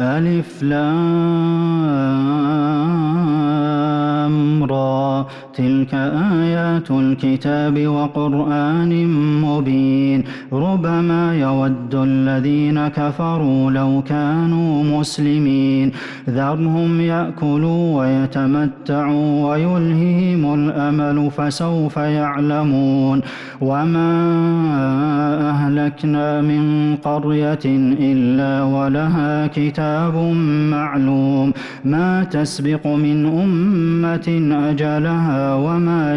ألف لام را. تلك آيات الكتاب وقرآن مبين ربما يود الذين كفروا لو كانوا مسلمين ذرهم يأكلوا ويتمتعوا ويلههم الأمل فسوف يعلمون وما أهلكنا من قرية إلا ولها كتاب معلوم ما تسبق من أمة أجلها وما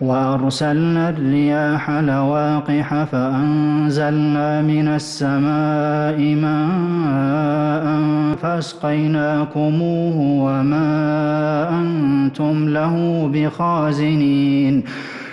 وأرسلنا الرياح لواقح فأنزلنا من السماء ماء فأسقيناكموه وما أنتم له بخازنين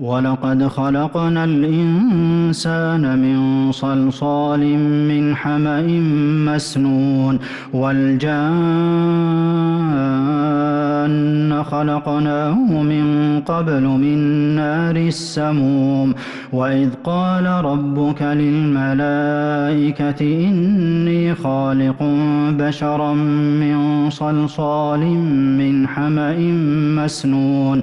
وَلَقَدْ خَلَقْنَا الْإِنسَانَ مِن صَلْصَالٍ مِّنْ حَمَإٍ مَّسْنُونٍ وَالْجَانَّ خَلَقْنَاهُ مِن قَبْلُ مِن نَّارِ السَّمُومِ وَإِذْ قَالَ رَبُّكَ لِلْمَلَائِكَةِ إِنِّي خَالِقٌ بَشَرًا مِّن صَلْصَالٍ مِّنْ حَمَإٍ مَّسْنُونٍ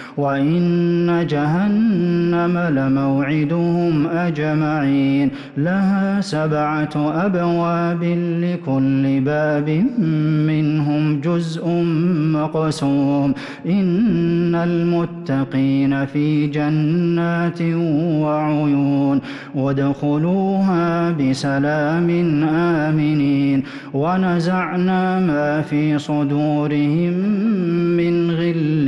وإن جهنم لموعدهم أجمعين لها سبعة أبواب لكل باب منهم جزء مقسوم إن المتقين في جنات وعيون وادخلوها بسلام آمنين ونزعنا ما في صدورهم من غل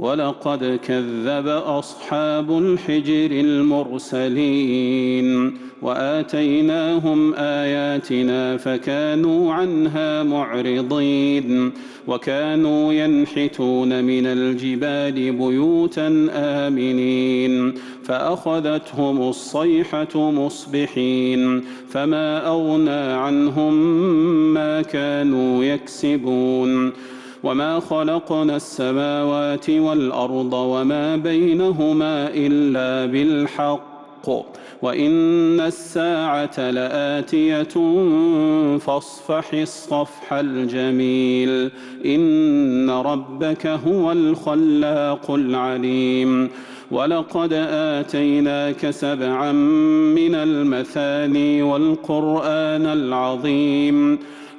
ولقد كذب أصحاب الحجر المرسلين وآتيناهم آياتنا فكانوا عنها معرضين وكانوا ينحتون من الجبال بيوتا آمنين فأخذتهم الصيحة مصبحين فما أغنى عنهم ما كانوا يكسبون وما خلقنا السماوات والأرض وما بينهما إلا بالحق وإن الساعة لآتية فاصفح الصفح الجميل إن ربك هو الخلاق العليم ولقد آتيناك سبعا من المثاني والقرآن العظيم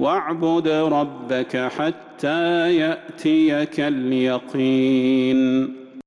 واعبد ربك حتى يأتيك اليقين.